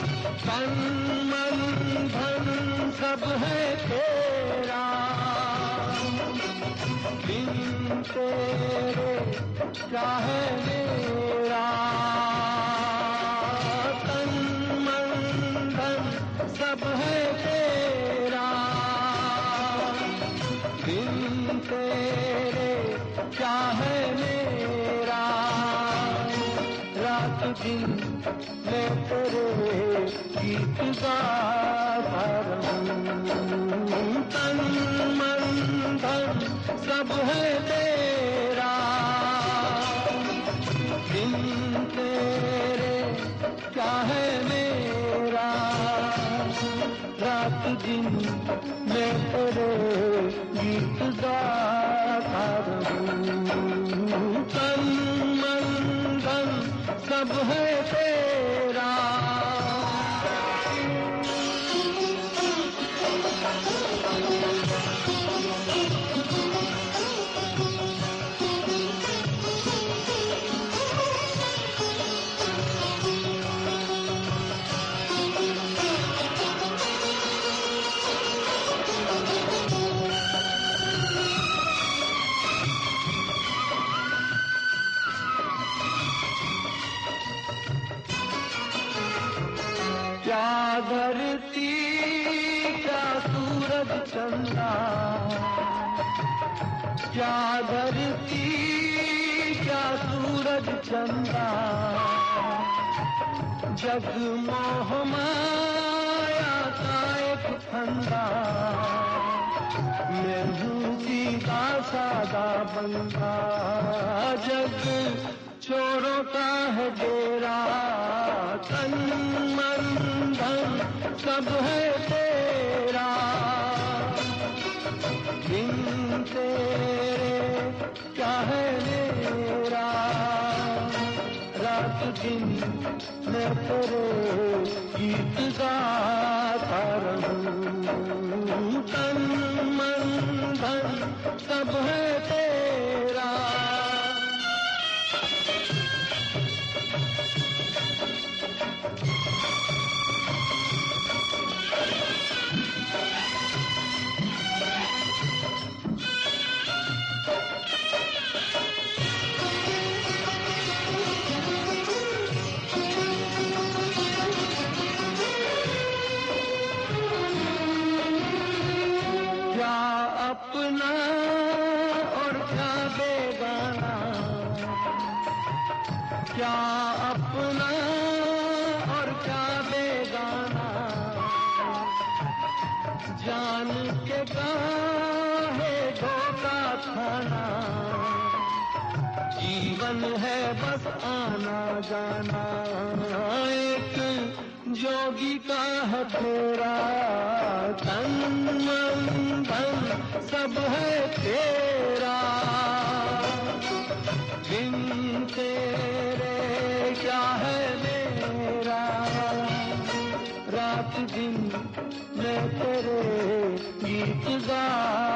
तन मन धन सब है तेरा बिन तेरे क्या है मेरा तन मन धन सब है दिन मैं तेरे गीत गाता तन मन धन सब है तेरा दिन तेरे क्या है मेरा। रात दिन मैं तेरे गीत गाता तन मन सब है धरती क्या सूरज चंदा। क्या धरती क्या सूरज चंदा। जग मोहमाया का एक फंदा। मैं हूँ सीधा सादा बंदा। जग चोरों का है डेरा। तन मन धन सब है तेरा। बिन तेरे क्या है मेरा? रात दिन मैं तेरे गीत गाता रहूँ। तन मन धन सब है तेरा। अपना और क्या बेगाना क्या अपना और क्या बेगाना जान के काहे धोखा खाना। जीवन है बस आना जाना। एक जोगी का है तेरा तन मन सब है तेरा। बिन तेरे क्या है मेरा? रात दिन मैं तेरे गीत गा